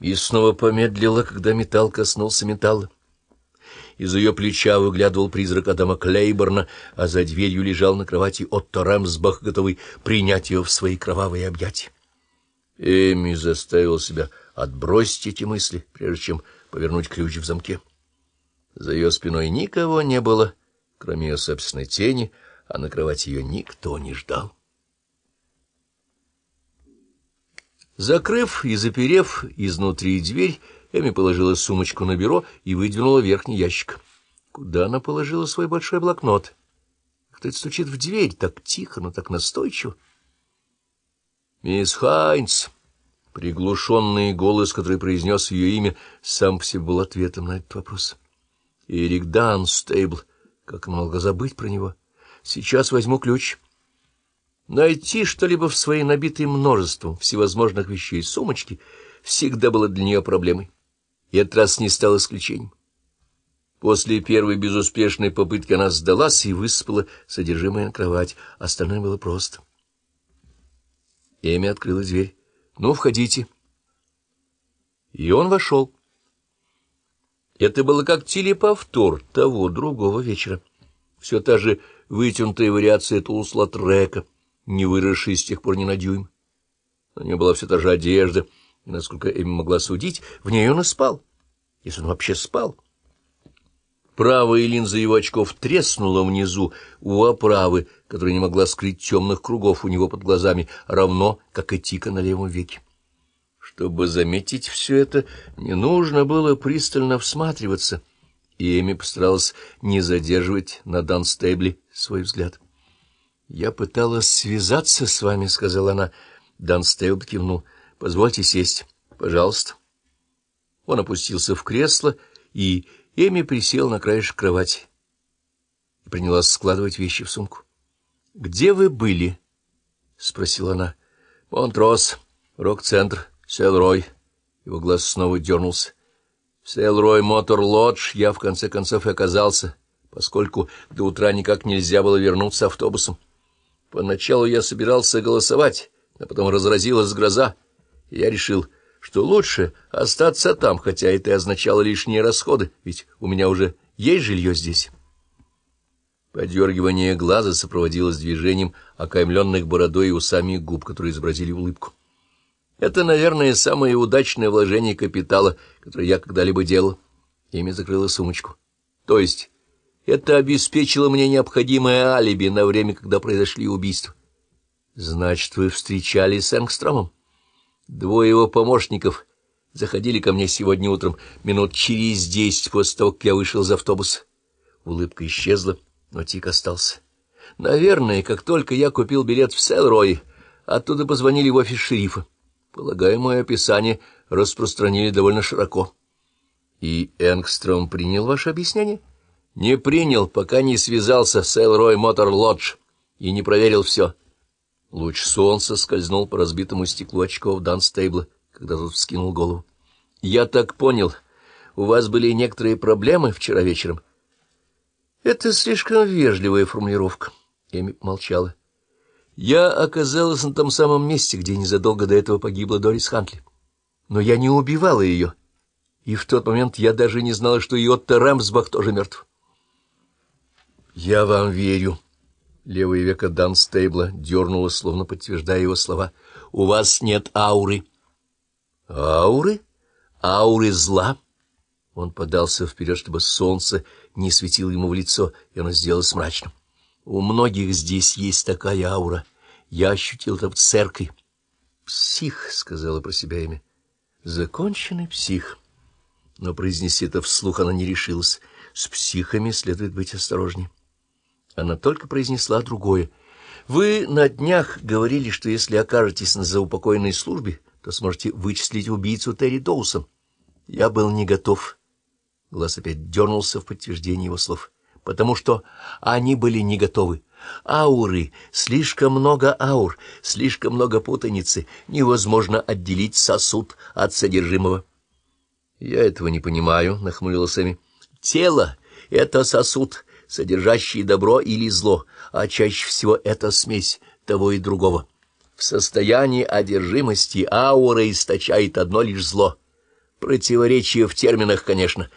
И снова помедлила, когда металл коснулся металла. Из ее плеча выглядывал призрак Адама Клейборна, а за дверью лежал на кровати Отто Рэмсбах, готовый принять ее в свои кровавые объятия. Эми заставил себя отбросить эти мысли, прежде чем повернуть ключ в замке. За ее спиной никого не было, кроме ее собственной тени, а на кровати ее никто не ждал. Закрыв и заперев изнутри дверь, Эми положила сумочку на бюро и выдвинула верхний ящик. Куда она положила свой большой блокнот? Кто-то стучит в дверь так тихо, но так настойчиво. «Мисс Хайнц!» Приглушенный голос, который произнес ее имя, сам по себе был ответом на этот вопрос. Эрик Данстейбл. Как она забыть про него? Сейчас возьму ключ. Найти что-либо в своей набитой множеством всевозможных вещей сумочки всегда было для нее проблемой. И этот раз не стал исключением. После первой безуспешной попытки она сдалась и высыпала содержимое на кровать. Остальное было просто. Эми открыла дверь. «Ну, входите». И он вошел. Это было как телеповтор того другого вечера. Все та же вытянутая вариация Тулус-Латрека, не выросшая с тех пор ни на дюйм. На ней была все та же одежда, и, насколько Эми могла судить, в ней он и спал, если он вообще спал. Правая линза его очков треснула внизу у оправы, которая не могла скрыть темных кругов у него под глазами, равно как и тика на левом веке. Чтобы заметить все это, не нужно было пристально всматриваться, и Эми постаралась не задерживать на Данстейбле свой взгляд. — Я пыталась связаться с вами, — сказала она. Данстейбл кивнул. — Позвольте сесть. Пожалуйста. Он опустился в кресло и Эми присел на краешек кровати и принялась складывать вещи в сумку. — Где вы были? — спросила она. — Монтрос, рок-центр, Селрой. Его глаз снова дернулся. В Селрой Мотор Лодж я в конце концов и оказался, поскольку до утра никак нельзя было вернуться автобусом. Поначалу я собирался голосовать, а потом разразилась гроза, и я решил что лучше остаться там, хотя это и означало лишние расходы, ведь у меня уже есть жилье здесь. Подергивание глаза сопроводилось движением окаймленных бородой и усами губ, которые изобразили улыбку. Это, наверное, самое удачное вложение капитала, которое я когда-либо делал. Ими закрыла сумочку. То есть это обеспечило мне необходимое алиби на время, когда произошли убийства. Значит, вы встречались с Энгстромом? Двое его помощников заходили ко мне сегодня утром, минут через десять после того, как я вышел из автобуса. Улыбка исчезла, но тик остался. Наверное, как только я купил билет в Селрой, оттуда позвонили в офис шерифа. Полагаю, мое описание распространили довольно широко. И Энгстром принял ваше объяснение? Не принял, пока не связался с Элрой Мотор Лодж и не проверил все. Луч солнца скользнул по разбитому стеклу очков Данстейбла, когда тот вскинул голову. — Я так понял, у вас были некоторые проблемы вчера вечером? — Это слишком вежливая формулировка. Эми молчала. — Я оказалась на том самом месте, где незадолго до этого погибла Дорис Хантли. Но я не убивала ее, и в тот момент я даже не знала, что Йотта Рэмсбах тоже мертв. — Я вам верю. — Левое веко Данстейбла дернуло, словно подтверждая его слова. — У вас нет ауры. — Ауры? Ауры зла? Он подался вперед, чтобы солнце не светило ему в лицо, и оно сделалось мрачным. — У многих здесь есть такая аура. Я ощутил это в церкви. — Псих, — сказала про себя имя. — Законченный псих. Но произнести это вслух она не решилась. С психами следует быть осторожнее. Она только произнесла другое. «Вы на днях говорили, что если окажетесь на заупокойной службе, то сможете вычислить убийцу Терри Доусон. Я был не готов». Глаз опять дернулся в подтверждение его слов. «Потому что они были не готовы. Ауры, слишком много аур, слишком много путаницы. Невозможно отделить сосуд от содержимого». «Я этого не понимаю», — нахмурилась Эми. «Тело — это сосуд» содержащие добро или зло, а чаще всего это смесь того и другого. В состоянии одержимости аура источает одно лишь зло, Противоречие в терминах, конечно,